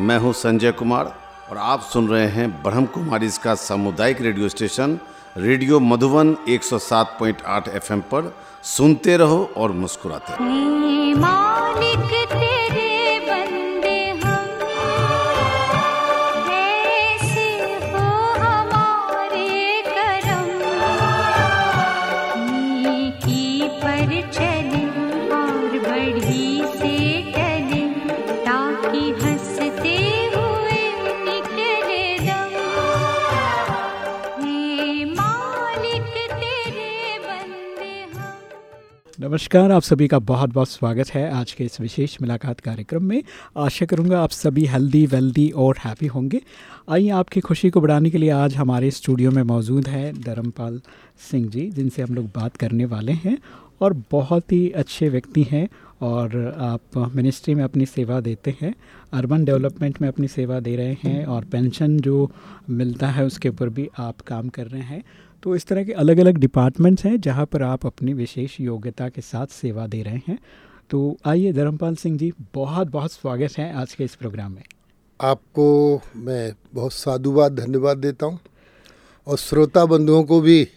मैं हूँ संजय कुमार और आप सुन रहे हैं ब्रह्म कुमारी इसका सामुदायिक radio station, radio Madhuban 107.8 FM पर सुनते रहो और मुस्कुराते रहो। नमस्कार, आप सभी का बहुत बहुत स्वागत है आज के इस विशेष मुलाकात कार्यक्रम में। आशा करूँगा आप सभी हेल्दी वेल्दी और हैप्पी होंगे। आइए, आपकी खुशी को बढ़ाने के लिए आज हमारे स्टूडियो में मौजूद है धर्मपाल सिंह जी, जिनसे हम लोग बात करने वाले हैं और बहुत ही अच्छे व्यक्ति हैं और आप मिनिस्ट्री में अपनी सेवा देते हैं अर्बन डेवलपमेंट में अपनी सेवा दे रहे हैं और पेंशन जो मिलता है उसके ऊपर भी आप काम कर रहे हैं। तो इस तरह के अलग अलग डिपार्टमेंट्स हैं जहाँ पर आप अपनी विशेष योग्यता के साथ सेवा दे रहे हैं। तो आइए धर्मपाल सिंह जी बहुत बहुत स्वागत है आज के इस प्रोग्राम में। आपको मैं बहुत साधुवाद धन्यवाद देता हूँ और श्रोता बंधुओं को भी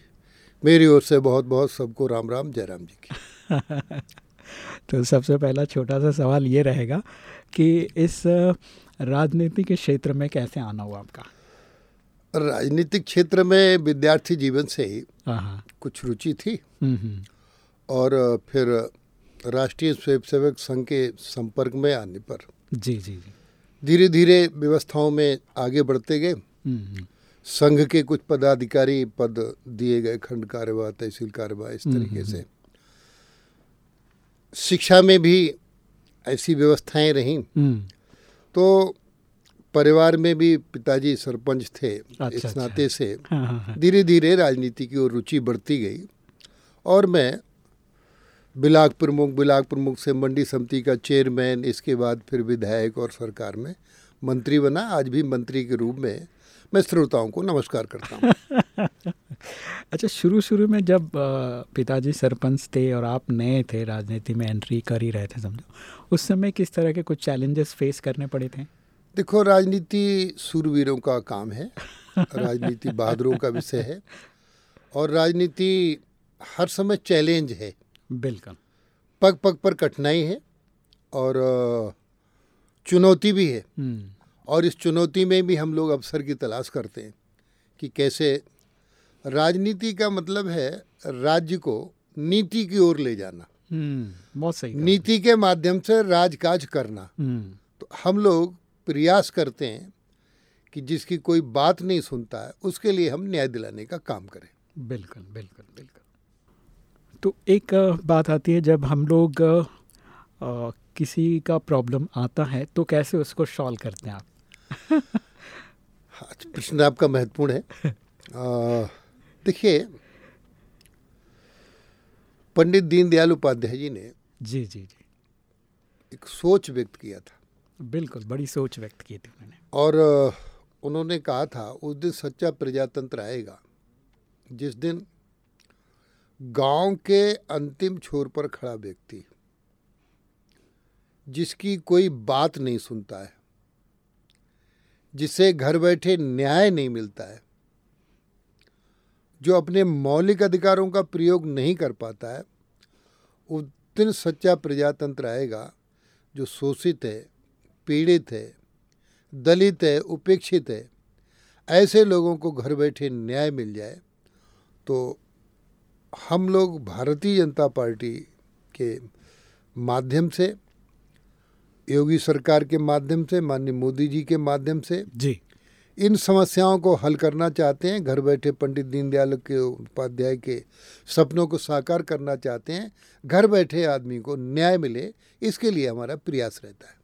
मेरी ओर से बहुत बहुत सबको राम राम जय राम जी की। तो सबसे पहला छोटा सा सवाल ये रहेगा कि इस राजनीति के क्षेत्र में कैसे आना हुआ आपका? राजनीतिक क्षेत्र में विद्यार्थी जीवन से ही हाँ हाँ। कुछ रुचि थी। हम्म, हम्म, और फिर राष्ट्रीय स्वयंसेवक संघ के संपर्क में आने पर जी जी जी। धीरे धीरे व्यवस्थाओं में आगे बढ़ते गए। हम्म, संघ के कुछ पदाधिकारी पद दिए गए खंड कार्यवाह तहसील कार्यवाह इस तरीके से। शिक्षा में भी ऐसी व्यवस्थाएँ रहीं। तो परिवार में भी पिताजी सरपंच थे अच्छा, इस अच्छा। नाते से हाँ हाँ हाँ धीरे धीरे राजनीति की ओर रुचि बढ़ती गई और मैं बिलाग प्रमुख बिलाग प्रमुख से मंडी समिति का चेयरमैन इसके बाद फिर विधायक और सरकार में मंत्री बना। आज भी मंत्री के रूप में मैं श्रोताओं को नमस्कार करता हूँ। अच्छा शुरू शुरू में जब पिताजी सरपंच थे और आप नए थे राजनीति में एंट्री कर ही रहे थे समझो उस समय किस तरह के कुछ चैलेंजेस फेस करने पड़े थे? देखो राजनीति सूरवीरों का काम है राजनीति बहादुरों का विषय है और राजनीति हर समय चैलेंज है। बिल्कुल। पग पग पर कठिनाई है और चुनौती भी है। हम्म, और इस चुनौती में भी हम लोग अवसर की तलाश करते हैं कि कैसे राजनीति का मतलब है राज्य को नीति की ओर ले जाना। हम्म, बहुत सही नीति के माध्यम से राजकाज करना। हम्म, तो हम लोग प्रयास करते हैं कि जिसकी कोई बात नहीं सुनता है उसके लिए हम न्याय दिलाने का काम करें। बिल्कुल बिल्कुल बिल्कुल। तो एक बात आती है जब हम लोग अ, किसी का प्रॉब्लम आता है तो कैसे उसको सॉल्व करते हैं आप? हाँ, प्रश्न आपका महत्वपूर्ण है। देखिए पंडित दीनदयाल उपाध्याय जी ने जी जी जी। एक सोच व्यक्त किया था। बिल्कुल, बड़ी सोच व्यक्त की थी उन्होंने। और उन्होंने कहा था, उस दिन सच्चा प्रजातंत्र आएगा। जिस दिन गाँव के अंतिम छोर पर खड़ा व्यक्ति, जिसकी कोई बात नहीं सुनता है, जिसे घर बैठे न्याय नहीं मिलता है, जो अपने मौलिक अधिकारों का प्रयोग नहीं कर पाता है, उस दिन सच्चा प्रजातंत्र आएगा, जो शोषित है पीड़ित है दलित है उपेक्षित है ऐसे लोगों को घर बैठे न्याय मिल जाए तो हम लोग भारतीय जनता पार्टी के माध्यम से योगी सरकार के माध्यम से माननीय मोदी जी के माध्यम से जी। इन समस्याओं को हल करना चाहते हैं घर बैठे पंडित दीनदयाल के उपाध्याय के सपनों को साकार करना चाहते हैं घर बैठे आदमी को न्याय मिले इसके लिए हमारा प्रयास रहता है।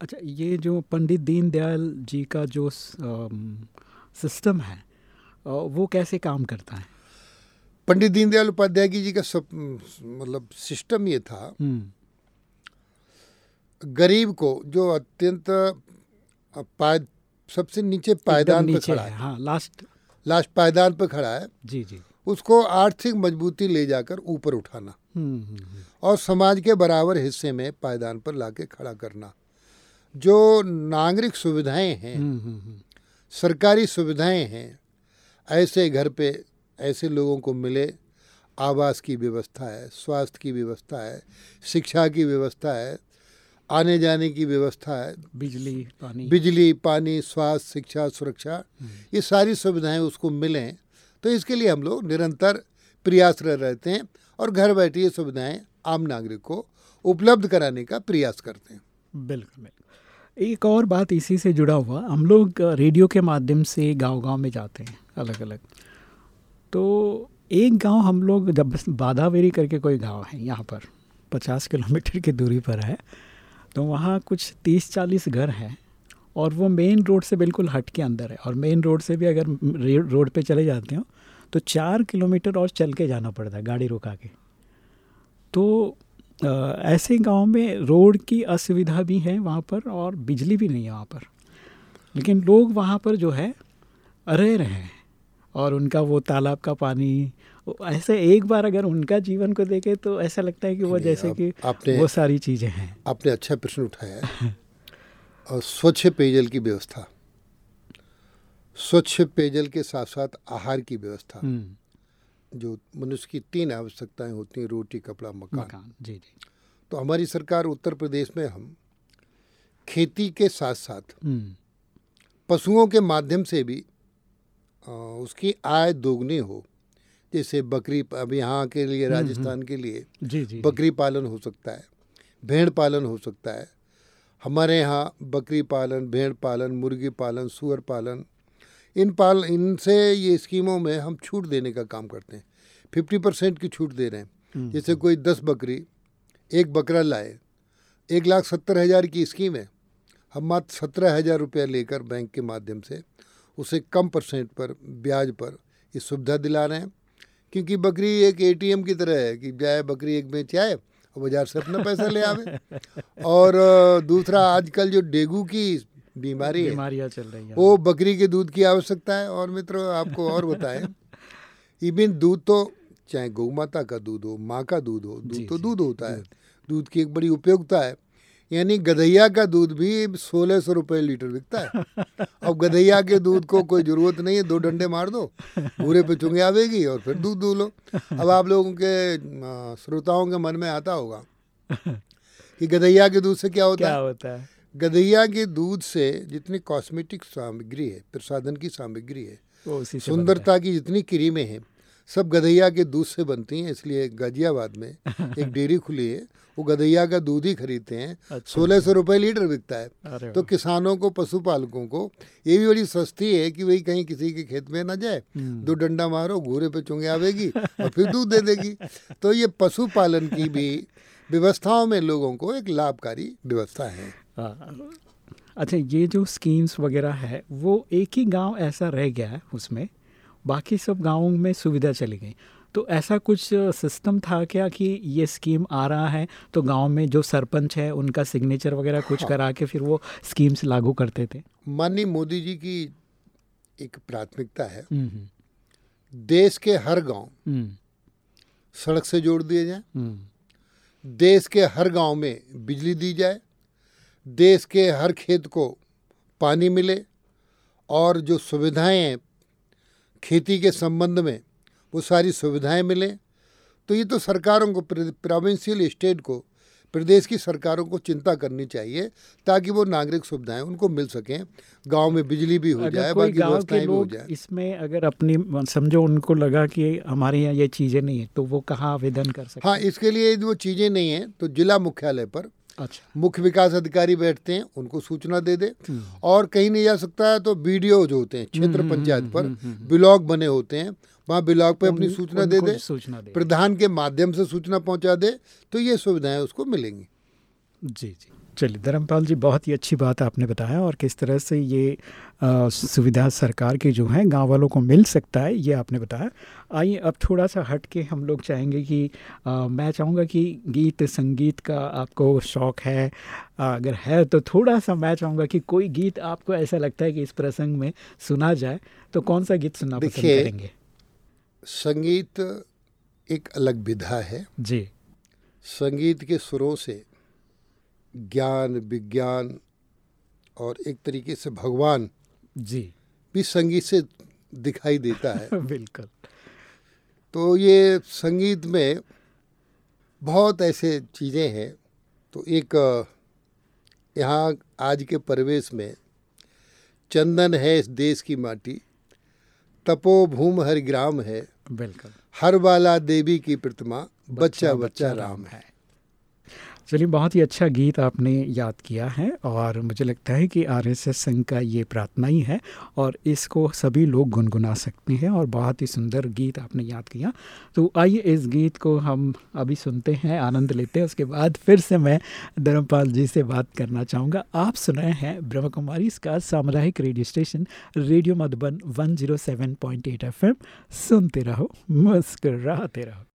अच्छा ये जो पंडित दीनदयाल जी का जो सिस्टम है वो कैसे काम करता है? पंडित दीनदयाल उपाध्याय जी का सब मतलब सिस्टम ये था। हम्म, गरीब को जो अत्यंत पाय सबसे नीचे पायदान पर खड़ा है है। लास्ट लास्ट पायदान पर खड़ा है। जी जी। उसको आर्थिक मजबूती ले जाकर ऊपर उठाना हम्म, हम्म, और समाज के बराबर हिस्से में पायदान पर लाके खड़ा करना। जो नागरिक सुविधाएँ हैं हम्म, हम्म, हम्म, सरकारी सुविधाएँ हैं ऐसे घर पे ऐसे लोगों को मिले आवास की व्यवस्था है स्वास्थ्य की व्यवस्था है शिक्षा की व्यवस्था है आने जाने की व्यवस्था है बिजली पानी। बिजली पानी स्वास्थ्य शिक्षा सुरक्षा ये सारी सुविधाएँ उसको मिलें तो इसके लिए हम लोग निरंतर प्रयासरत रहते हैं और घर बैठे ये सुविधाएँ आम नागरिक को उपलब्ध कराने का प्रयास करते हैं। बिल्कुल बिल्कुल। एक और बात इसी से जुड़ा हुआ, हम लोग रेडियो के माध्यम से गांव-गांव में जाते हैं अलग अलग तो एक गाँव हम लोग, जब बादावेरी करके कोई गाँव है, यहाँ पर, पचास किलोमीटर की दूरी पर है तो वहाँ कुछ तीस चालीस घर हैं, और वो मेन रोड से बिल्कुल हट के अंदर है, और मेन रोड से भी अगर रोड पे चले जाते हो तो चार किलोमीटर और चल के जाना पड़ता है, गाड़ी रुका के। तो ऐसे गाँव में रोड की असुविधा भी है वहाँ पर और बिजली भी नहीं है वहाँ पर। लेकिन लोग वहाँ पर जो है रह रहे हैं और उनका वो तालाब का पानी ऐसे एक बार अगर उनका जीवन को देखे तो ऐसा लगता है कि वो जैसे आप- कि आपने- वो सारी चीज़ें हैं। आपने अच्छा प्रश्न उठाया है। और स्वच्छ पेयजल की व्यवस्था स्वच्छ पेयजल के साथ साथ आहार की व्यवस्था। हम्म, जो मनुष्य की तीन आवश्यकताएँ होती हैं रोटी कपड़ा मकान। मकान जी जी। तो हमारी सरकार उत्तर प्रदेश में हम खेती के साथ साथ हम्म, पशुओं के माध्यम से भी अ, उसकी आय दोगुनी हो। जैसे बकरी अब यहाँ के लिए राजस्थान के लिए जी जी। बकरी पालन हो सकता है भेड़ पालन हो सकता है। हमारे यहाँ बकरी पालन भेड़ पालन मुर्गी पालन सुअर पालन इन पाल इनसे ये स्कीमों में हम छूट देने का काम करते हैं। फिफ्टी परसेंट की छूट दे रहे हैं। जैसे कोई दस बकरी एक बकरा लाए एक लाख सत्तर हज़ार की स्कीम है। हम मात्र सत्रह हज़ार रुपया लेकर बैंक के माध्यम से उसे कम परसेंट पर ब्याज पर ये सुविधा दिला रहे हैं। क्योंकि बकरी एक एटीएम की तरह है कि जाए बकरी एक बेच आए और बाज़ार से अपना पैसा ले आवे। और दूसरा आजकल जो डेंगू की बीमारी बीमारियाँ चल रही हैं। वो बकरी के दूध की आवश्यकता है और मित्रों आपको और बताएँ। इवन दूध तो चाहे गौ माता का दूध हो माँ का दूध हो दूध तो दूध होता है। दूध की एक बड़ी उपयोगिता है। यानी गधैया का दूध भी सोलह सौ रुपये लीटर बिकता है। अब गधैया के दूध को कोई ज़रूरत नहीं है दो डंडे मार दो पूरे पे चुंगे आवेगी और फिर दूध दूध लो अब आप लोगों के श्रोताओं के मन में आता होगा कि गधैया के दूध से क्या होता क्या है? होता है? गधैया के दूध से जितनी कॉस्मेटिक सामग्री है प्रसाधन की सामग्री है सुंदरता की जितनी क्रीमें हैं सब गधैया के दूध से बनती हैं इसलिए गाजियाबाद में एक डेयरी खुली है वो गधैया का दूध ही खरीदते हैं अच्छा। सोलह सौ रुपये लीटर बिकता है। तो किसानों को पशुपालकों को ये भी बड़ी सस्ती है कि वही कहीं किसी के खेत में ना जाए हम्म। दो डंडा मारो घूरे पे चुंगे आवेगी और फिर दूध दे देगी तो ये पशुपालन की भी व्यवस्थाओं में लोगों को एक लाभकारी व्यवस्था हाँ। अच्छा ये जो स्कीम्स वगैरह है वो एक ही गाँव ऐसा रह गया है उसमें बाकी सब गाँवों में सुविधा चली गई। तो ऐसा कुछ सिस्टम था क्या कि ये स्कीम आ रहा है तो गाँव में जो सरपंच है उनका सिग्नेचर वगैरह कुछ हाँ। करा के फिर वो स्कीम्स लागू करते थे? माननीय मोदी जी की एक प्राथमिकता है हम्म, हम्म, देश के हर गाँव हम्म, सड़क से जोड़ दिए जाएँ। देश के हर गाँव में बिजली दी जाए देश के हर खेत को पानी मिले और जो सुविधाएँ खेती के संबंध में वो सारी सुविधाएँ मिले। तो ये तो सरकारों को प्रोविंशियल स्टेट को प्रदेश की सरकारों को चिंता करनी चाहिए ताकि वो नागरिक सुविधाएँ उनको मिल सकें गाँव में बिजली भी हो जाए बाकी व्यवस्थाएँ भी हो जाए। इसमें अगर अपनी समझो उनको लगा कि हमारे यहाँ ये चीज़ें नहीं है तो वो कहाँ आवेदन कर सकते हाँ इसके लिए वो चीज़ें नहीं हैं तो जिला मुख्यालय पर अच्छा। मुख्य विकास अधिकारी बैठते हैं उनको सूचना दे दे। और कहीं नहीं जा सकता है तो बीडीओ जो होते हैं क्षेत्र पंचायत पर ब्लॉक बने होते हैं। वहाँ ब्लॉक पे अपनी सूचना दे दे सूचना दे। प्रधान के माध्यम से सूचना पहुँचा दे तो ये सुविधाएँ उसको मिलेंगी। जी जी। चलिए धर्मपाल जी बहुत ही अच्छी बात आपने बताया और किस तरह से ये सुविधा सरकार की जो है गाँव वालों को मिल सकता है ये आपने बताया। आइए अब थोड़ा सा हट के हम लोग चाहेंगे कि अ, मैं चाहूँगा कि गीत संगीत का आपको शौक़ है अ, अगर है तो थोड़ा सा मैं चाहूँगा कि कोई गीत आपको ऐसा लगता है कि इस प्रसंग में सुना जाए तो कौन सा गीत सुनना पसंद करेंगे? संगीत एक अलग विधा है। जी। संगीत के सुरों से ज्ञान विज्ञान और एक तरीके से भगवान जी। भी संगीत से दिखाई देता है। बिल्कुल। तो ये संगीत में बहुत ऐसे चीज़ें हैं। तो एक यहाँ आज के परिवेश में चंदन है इस देश की माटी तपोभूम हर ग्राम है बिल्कुल। हर बाला देवी की प्रतिमा बच्चा बच्चा बच्चा राम है। चलिए, बहुत ही अच्छा गीत आपने याद किया है और मुझे लगता है कि आरएसएस संघ का ये प्रार्थना ही है और इसको सभी लोग गुनगुना सकते हैं और बहुत ही सुंदर गीत आपने याद किया। तो आइए, इस गीत को हम अभी सुनते हैं, आनंद लेते हैं, उसके बाद फिर से मैं धर्मपाल जी से बात करना चाहूँगा। आप सुन रहे हैं ब्रह्म कुमारी, इसका सामुदायिक radio station, radio Madhuban 107.8 FM सुनते रहो, मुस्कुराते रहो।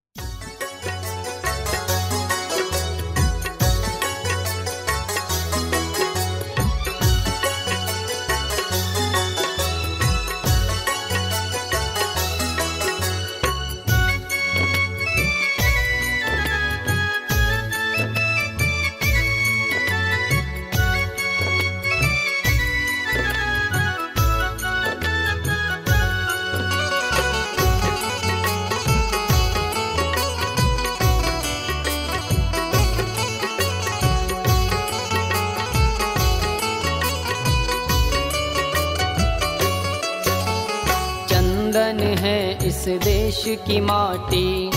की माटी।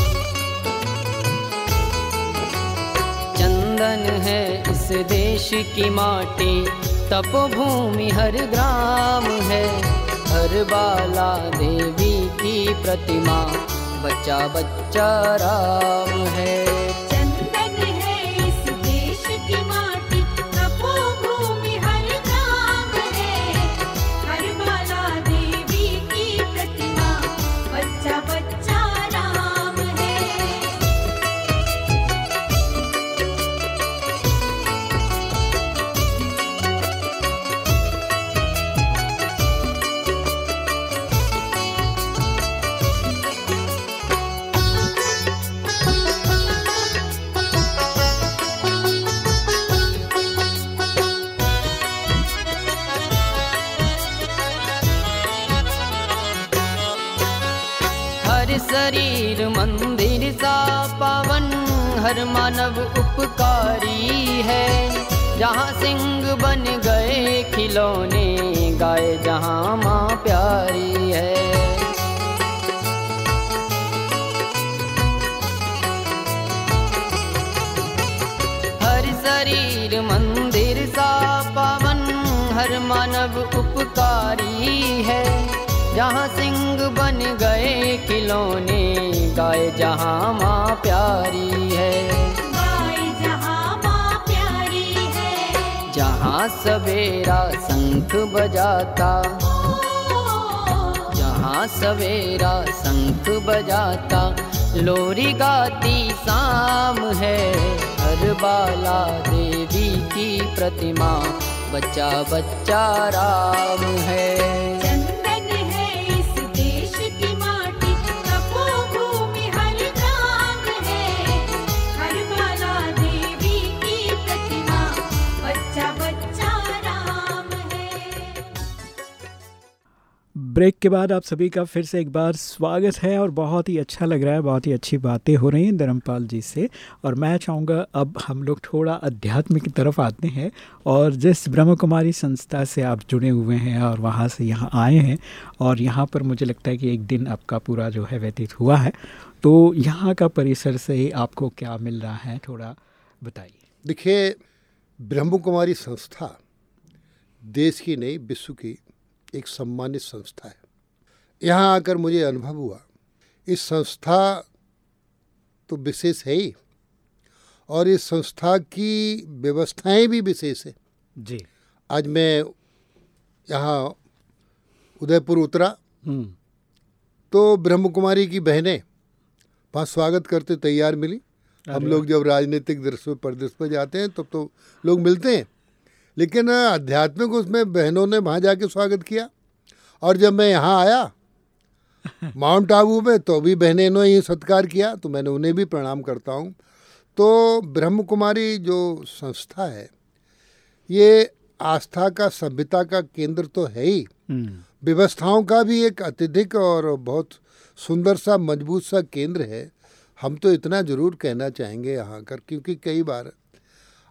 चंदन है इस देश की माटी। तपोभूमि हर ग्राम है। हर बाला देवी की प्रतिमा। बच्चा बच्चा राम है। शरीर मंदिर सा पावन हर मानव उपकारी है। जहाँ सिंह बन गए खिलौने गाय जहाँ माँ प्यारी है। हर शरीर मंदिर सा पावन हर मानव उपकारी है। जहाँ सिंह बन गए खिलौने गाय जहाँ माँ प्यारी है। जहाँ माँ प्यारी है। जहाँ सवेरा शंख बजाता जहाँ सवेरा शंख बजाता लोरी गाती शाम है। हर बाला देवी की प्रतिमा बच्चा बच्चा राम है। ब्रेक के बाद आप सभी का फिर से एक बार स्वागत है और बहुत ही अच्छा लग रहा है, बहुत ही अच्छी बातें हो रही हैं धर्मपाल जी से। और मैं चाहूँगा अब हम लोग थोड़ा अध्यात्म की तरफ़ आते हैं और जिस ब्रह्म कुमारी संस्था से आप जुड़े हुए हैं और वहाँ से यहाँ आए हैं और यहाँ पर मुझे लगता है कि एक दिन आपका पूरा जो है व्यतीत हुआ है। तो यहाँ का परिसर से आपको क्या मिल रहा है, थोड़ा बताइए। देखिए ब्रह्म कुमारी संस्था देश की नहीं, विश्व की एक सम्मानित संस्था है। यहाँ आकर मुझे अनुभव हुआ इस संस्था तो विशेष है ही और इस संस्था की व्यवस्थाएँ भी विशेष है। जी। आज मैं यहाँ उदयपुर उतरा। हम्म, तो ब्रह्म कुमारी की बहनें वहाँ स्वागत करते तैयार मिली। हम लोग जब राजनीतिक दृश्य प्रदेश पर जाते हैं तब तो, तो लोग मिलते हैं। लेकिन आध्यात्मिक उसमें बहनों ने वहाँ जाके स्वागत किया। और जब मैं यहाँ आया माउंट आबू में तो भी बहनें ने ही सत्कार किया तो मैंने उन्हें भी प्रणाम करता हूँ। तो ब्रह्म कुमारी जो संस्था है ये आस्था का सभ्यता का केंद्र तो है ही। हम्म, व्यवस्थाओं का भी एक अत्यधिक और बहुत सुंदर सा मज़बूत सा केंद्र है। हम तो इतना ज़रूर कहना चाहेंगे यहाँ कर क्योंकि कई बार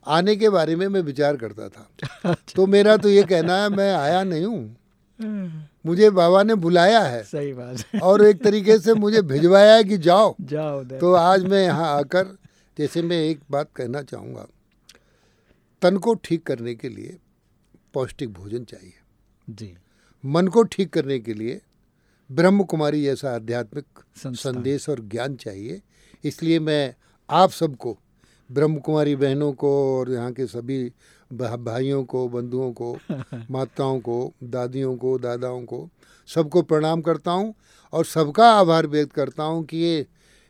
आने के बारे में मैं विचार करता था। तो मेरा तो ये कहना है मैं आया नहीं हूँ। मुझे बाबा ने बुलाया है। सही बात और एक तरीके से मुझे भिजवाया है कि जाओ। जाओ तो आज मैं यहाँ आकर जैसे मैं एक बात कहना चाहूँगा तन को ठीक करने के लिए पौष्टिक भोजन चाहिए। जी। मन को ठीक करने के लिए ब्रह्म कुमारी जैसा आध्यात्मिक संदेश और ज्ञान चाहिए। इसलिए मैं आप सबको ब्रह्म कुमारी बहनों को और यहाँ के सभी भाइयों को बंधुओं को माताओं को दादियों को दादाओं को सबको प्रणाम करता हूँ और सबका आभार व्यक्त करता हूँ कि ये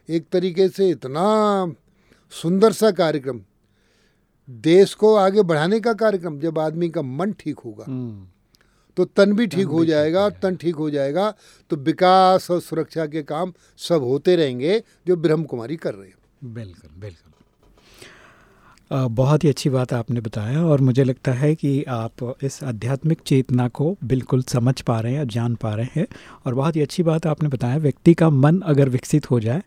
एक तरीके से इतना सुंदर सा कार्यक्रम देश को आगे बढ़ाने का कार्यक्रम जब आदमी का मन ठीक होगा। हम्म, तो तन भी ठीक हो जाएगा और तन ठीक हो जाएगा तो विकास और सुरक्षा के काम सब होते रहेंगे जो ब्रह्म कुमारी कर रहे हैं। बिल्कुल बिल्कुल। बहुत ही अच्छी बात आपने बताया और मुझे लगता है कि आप इस आध्यात्मिक चेतना को बिल्कुल समझ पा रहे हैं और जान पा रहे हैं और बहुत ही अच्छी बात आपने बताया व्यक्ति का मन अगर विकसित हो जाए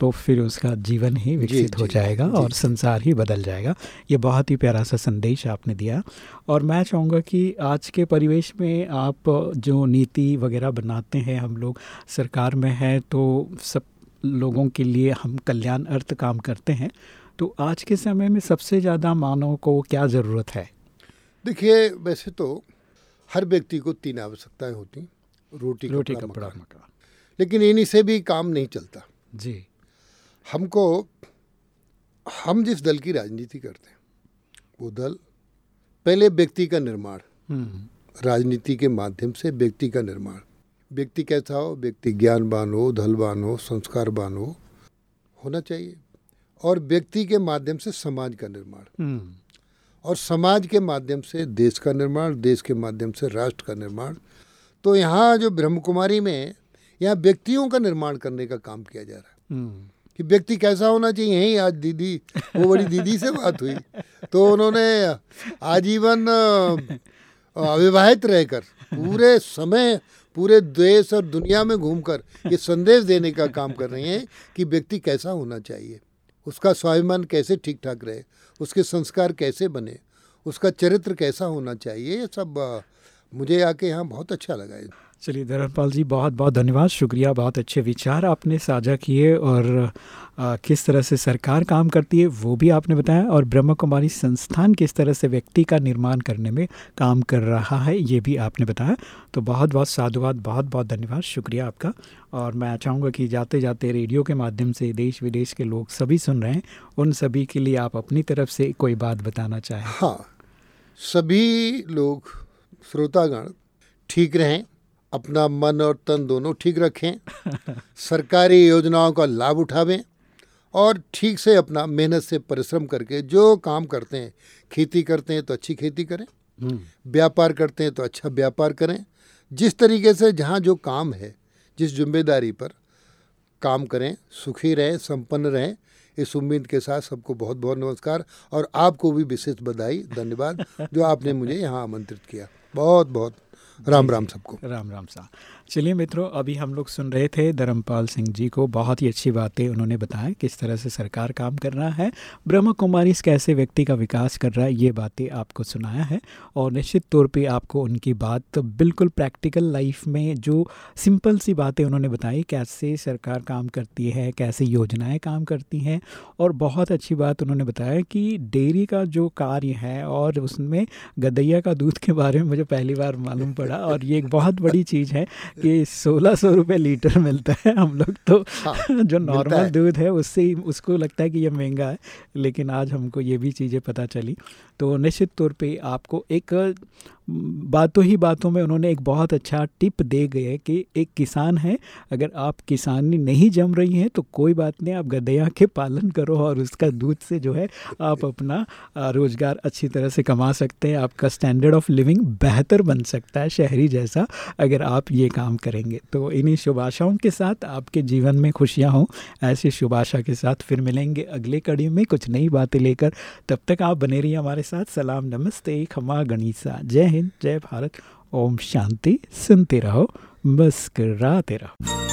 तो फिर उसका जीवन ही विकसित हो जाएगा जी, और जी। संसार ही बदल जाएगा ये बहुत ही प्यारा सा संदेश आपने दिया और मैं चाहूँगा कि आज के परिवेश में आप जो नीति वगैरह बनाते हैं हम लोग सरकार में हैं तो सब लोगों के लिए हम कल्याण अर्थ काम करते हैं तो आज के समय में सबसे ज़्यादा मानव को क्या ज़रूरत है? देखिए वैसे तो हर व्यक्ति को तीन आवश्यकताएँ होती रोटी रोटी कपड़ा मकान। लेकिन इन्हीं से भी काम नहीं चलता। जी। हमको हम जिस दल की राजनीति करते हैं वो दल पहले व्यक्ति का निर्माण हम्म, राजनीति के माध्यम से व्यक्ति का निर्माण। व्यक्ति कैसा हो? व्यक्ति ज्ञानवान हो धलवान हो संस्कारवान हो होना चाहिए। और व्यक्ति के माध्यम से समाज का निर्माण। हम्म, और समाज के माध्यम से देश का निर्माण देश के माध्यम से राष्ट्र का निर्माण। तो यहाँ जो ब्रह्म कुमारी में यहाँ व्यक्तियों का निर्माण करने का काम किया जा रहा है। हम्म, कि व्यक्ति कैसा होना चाहिए? यही आज दीदी वो बड़ी दीदी से बात हुई। तो उन्होंने आजीवन अविवाहित रहकर पूरे समय पूरे देश और दुनिया में घूमकर ये संदेश देने का काम कर रही हैं कि व्यक्ति कैसा होना चाहिए। उसका स्वाभिमान कैसे ठीक ठाक रहे? उसके संस्कार कैसे बने? उसका चरित्र कैसा होना चाहिए? ये सब मुझे आके यहाँ बहुत अच्छा लगा। चलिए धर्मपाल जी बहुत बहुत धन्यवाद शुक्रिया बहुत अच्छे विचार आपने साझा किए और आ, किस तरह से सरकार काम करती है वो भी आपने बताया और ब्रह्म कुमारी संस्थान किस तरह से व्यक्ति का निर्माण करने में काम कर रहा है ये भी आपने बताया। तो बहुत बहुत साधुवाद बहुत बहुत धन्यवाद शुक्रिया आपका। और मैं चाहूँगा कि जाते जाते रेडियो के माध्यम से देश विदेश के लोग सभी सुन रहे हैं उन सभी के लिए आप अपनी तरफ़ से कोई बात बताना चाहें। हाँ सभी लोग श्रोतागण ठीक रहें। अपना मन और तन दोनों ठीक रखें सरकारी योजनाओं का लाभ उठावें और ठीक से अपना मेहनत से परिश्रम करके जो काम करते हैं खेती करते हैं तो अच्छी खेती करें व्यापार करते हैं तो अच्छा व्यापार करें। जिस तरीके से जहाँ जो काम है जिस ज़िम्मेदारी पर काम करें सुखी रहें संपन्न रहें इस उम्मीद के साथ सबको बहुत बहुत नमस्कार और आपको भी विशेष बधाई धन्यवाद जो आपने मुझे यहाँ आमंत्रित किया। बहुत बहुत राम राम सबको। राम राम सा। चलिए मित्रों, अभी हम लोग सुन रहे थे धर्मपाल सिंह जी को। बहुत ही अच्छी बातें उन्होंने बताया किस तरह से सरकार काम कर रहा है, ब्रह्म कुमारी कैसे व्यक्ति का विकास कर रहा है, ये बातें आपको सुनाया है। और निश्चित तौर पे आपको उनकी बात बिल्कुल प्रैक्टिकल लाइफ में जो सिंपल सी बातें उन्होंने बताई, कैसे सरकार काम करती है, कैसे योजनाएँ काम करती हैं, और बहुत अच्छी बात उन्होंने बताया कि डेयरी का जो कार्य है और उसमें गदैया का दूध के बारे में मुझे पहली बार मालूम पड़ा और ये एक बहुत बड़ी चीज़ है कि सोलह सौ रुपये लीटर मिलता है हम लोग तो हाँ, जो नॉर्मल दूध है उससे ही उसको लगता है कि ये महँगा है लेकिन आज हमको ये भी चीज़ें पता चली। तो निश्चित तौर पे आपको एक बातों ही बातों में उन्होंने एक बहुत अच्छा टिप दे गए कि एक किसान है, अगर आप किसानी नहीं जम रही हैं तो कोई बात नहीं, आप गधैया के पालन करो और उसका दूध से जो है आप अपना रोज़गार अच्छी तरह से कमा सकते हैं, आपका स्टैंडर्ड ऑफ़ लिविंग बेहतर बन सकता है शहरी जैसा अगर आप ये काम करेंगे। तो इन्हीं शुभ आशाओं के साथ आपके जीवन में खुशियाँ हों, ऐसी शुभ आशा के साथ फिर मिलेंगे अगले कड़ी में कुछ नई बातें लेकर। तब तक आप बने रहिए हमारे साथ, सलाम, नमस्ते, खमा, गणिसा, जय हिंद जय भारत। ओम शांति। सुनते रहो। मुस्कराते रहो।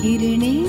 किरणें